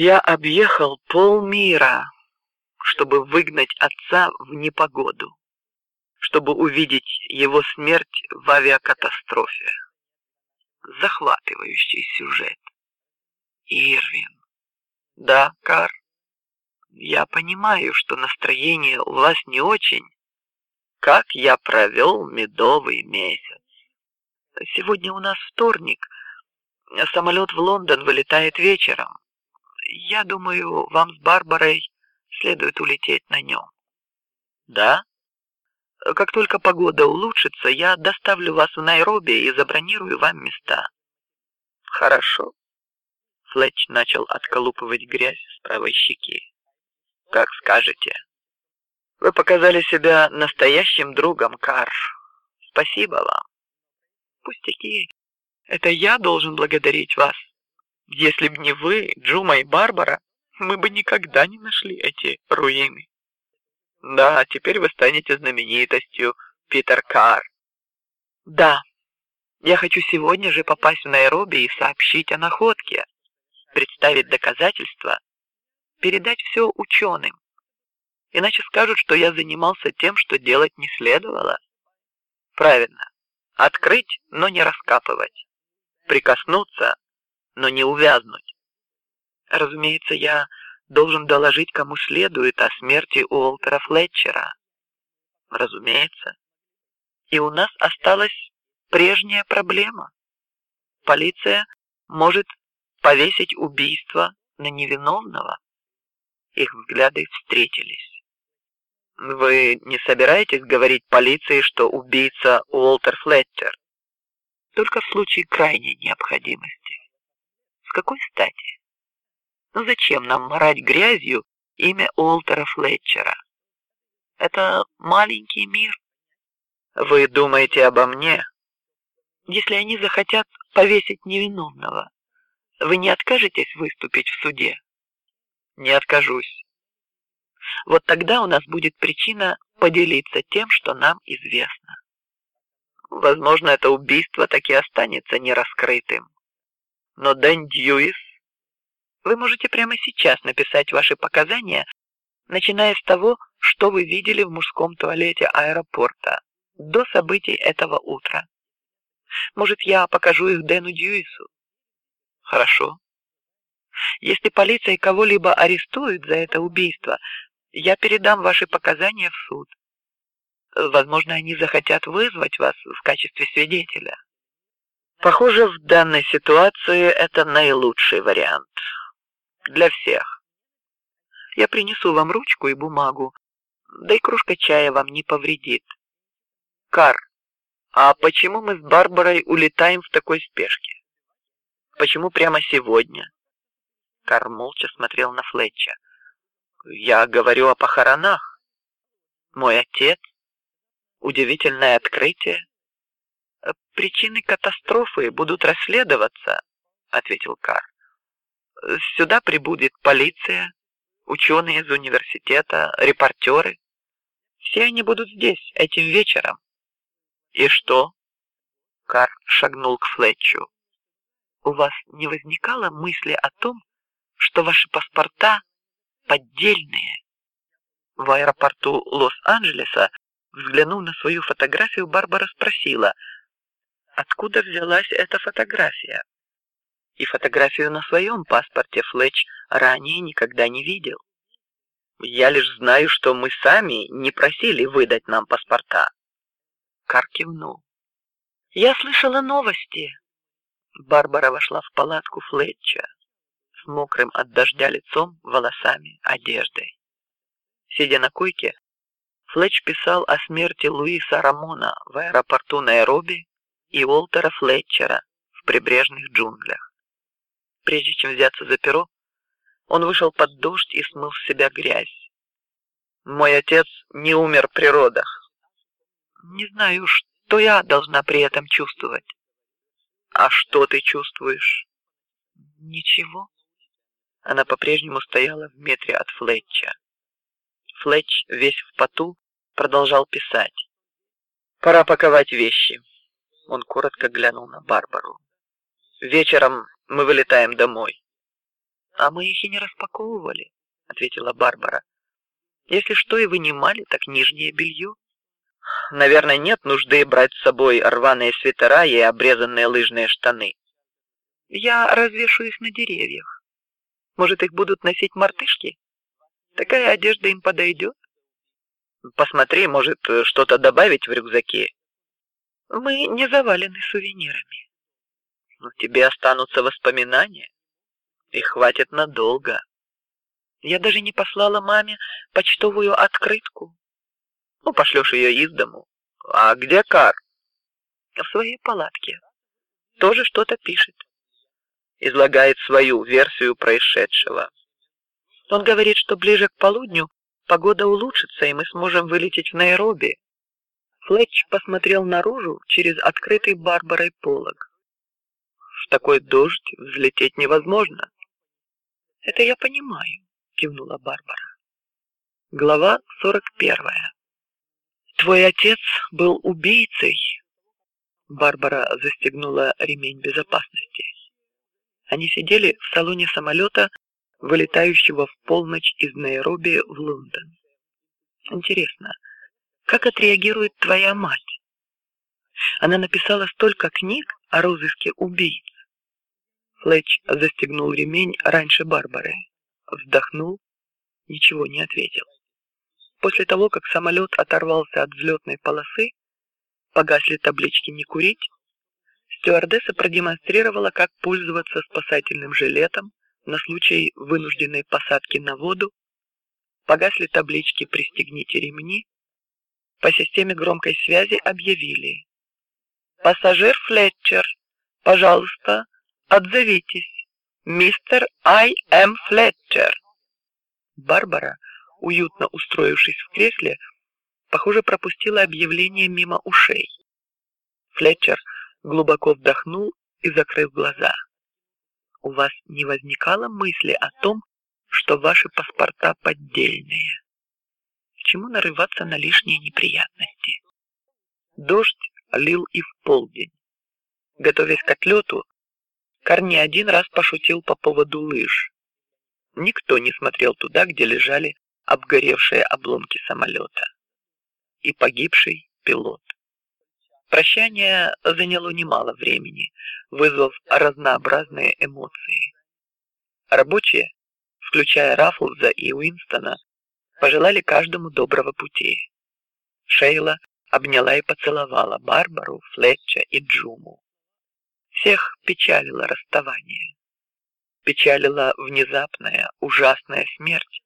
Я объехал полмира, чтобы выгнать отца в непогоду, чтобы увидеть его смерть в авиакатастрофе. Захватывающий сюжет. Ирвин. Да, Кар. Я понимаю, что настроение у вас не очень. Как я провел медовый месяц. Сегодня у нас вторник. Самолет в Лондон вылетает вечером. Я думаю, вам с Барбарой следует улететь на нем. Да? Как только погода улучшится, я доставлю вас в Найроби и забронирую вам места. Хорошо. Флетч начал отколупывать грязь с правой щеки. Как скажете. Вы показали себя настоящим другом, Кар. Спасибо вам. Пустяки. Это я должен благодарить вас. Если б не вы, Джума и Барбара, мы бы никогда не нашли эти руины. Да, теперь вы станете знаменитостью, Питер Кар. Да, я хочу сегодня же попасть в Найроби и сообщить о находке, представить доказательства, передать все ученым. Иначе скажут, что я занимался тем, что делать не следовало. Правильно. Открыть, но не раскапывать. Прикоснуться, но не увязнуть. Разумеется, я должен доложить кому следует о смерти Уолтера Флетчера. Разумеется. И у нас осталась прежняя проблема. Полиция может повесить убийство на невиновного. Их взгляды встретились. Вы не собираетесь говорить полиции, что убийца Уолтер Флетчер? Только в случае крайней необходимости. С какой стати? Ну зачем нам морать грязью имя Уолтера Флетчера? Это маленький мир. Вы думаете обо мне? Если они захотят повесить невиновного, вы не откажетесь выступить в суде? Не откажусь. Вот тогда у нас будет причина поделиться тем, что нам известно. Возможно, это убийство таки останется нераскрытым. Но Дэн Дьюис, вы можете прямо сейчас написать ваши показания, начиная с того, что вы видели в мужском туалете аэропорта до событий этого утра. Может, я покажу их Дэну Дьюису? Хорошо. Если полиция кого-либо арестует за это убийство, я передам ваши показания в суд. Возможно, они захотят вызвать вас в качестве свидетеля. Похоже, в данной ситуации это наилучший вариант для всех. Я принесу вам ручку и бумагу, да и кружка чая вам не повредит. Кар, а почему мы с Барбарой улетаем в такой спешке? Почему прямо сегодня? Кар молча смотрел на Флетча. Я говорю о похоронах. Мой отец. Удивительное открытие. Причины катастрофы будут расследоваться, ответил Кар. Сюда прибудет полиция, ученые из университета, репортеры. Все они будут здесь этим вечером. И что? Кар шагнул к Флетчу. У вас не возникало мысли о том, что ваши паспорта поддельные? В аэропорту Лос-Анджелеса, взглянув на свою фотографию, Барбара спросила, откуда взялась эта фотография. И фотографию на своем паспорте Флетч ранее никогда не видел. Я лишь знаю, что мы сами не просили выдать нам паспорта. Кар. Я слышала новости. Барбара вошла в палатку Флетча с мокрым от дождя лицом, волосами, одеждой. Сидя на койке, Флетч писал о смерти Луиса Рамона в аэропорту Найроби и Уолтера Флетчера в прибрежных джунглях. Прежде чем взяться за перо, он вышел под дождь и смыл с себя грязь. Мой отец не умер при родах. Не знаю, что я должна при этом чувствовать. А что ты чувствуешь? Ничего. Она по-прежнему стояла в метре от Флетча. Флетч весь в поту продолжал писать. Пора паковать вещи. Он коротко глянул на Барбару. Вечером мы вылетаем домой. А мы их и не распаковывали, ответила Барбара. Если что и вынимали, так нижнее белье. Наверное, нет нужды брать с собой рваные свитера и обрезанные лыжные штаны. Я развешу их на деревьях. Может, их будут носить мартышки? Такая одежда им подойдет. Посмотри, может, что-то добавить в рюкзаке. Мы не завалены сувенирами. Но тебе останутся воспоминания. И хватит надолго. Я даже не послала маме почтовую открытку. Ну, пошлешь ее из дому. А где Кар? В своей палатке. Тоже что-то пишет. Излагает свою версию происшедшего. Он говорит, что ближе к полудню погода улучшится и мы сможем вылететь в Найроби. Флетч посмотрел наружу через открытый Барбарой полог. В такой дождь взлететь невозможно. Это я понимаю, кивнула Барбара. Глава сорок первая. Твой отец был убийцей. Барбара застегнула ремень безопасности. Они сидели в салоне самолета, вылетающего в полночь из Найроби в Лондон. Интересно, как отреагирует твоя мать? Она написала столько книг о розыске убийц. Флетч застегнул ремень раньше Барбары, вздохнул, ничего не ответил. После того, как самолет оторвался от взлетной полосы, погасли таблички "Не курить", стюардесса продемонстрировала, как пользоваться спасательным жилетом на случай вынужденной посадки на воду, погасли таблички "Пристегните ремни", по системе громкой связи объявили: "Пассажир Флетчер, пожалуйста, отзовитесь, мистер I. М. Флетчер". Барбара уютно устроившись в кресле, похоже, пропустила объявление мимо ушей. Флетчер глубоко вдохнул и закрыл глаза. У вас не возникало мысли о том, что ваши паспорта поддельные? Чему нарываться на лишние неприятности? Дождь лил и в полдень. Готовясь к отлету, Карни один раз пошутил по поводу лыж. Никто не смотрел туда, где лежали обгоревшие обломки самолета и погибший пилот. Прощание заняло немало времени, вызвав разнообразные эмоции. Рабочие, включая Раффлза и Уинстона, пожелали каждому доброго пути. Шейла обняла и поцеловала Барбару, Флетча и Джуму. Всех печалило расставание, печалила внезапная ужасная смерть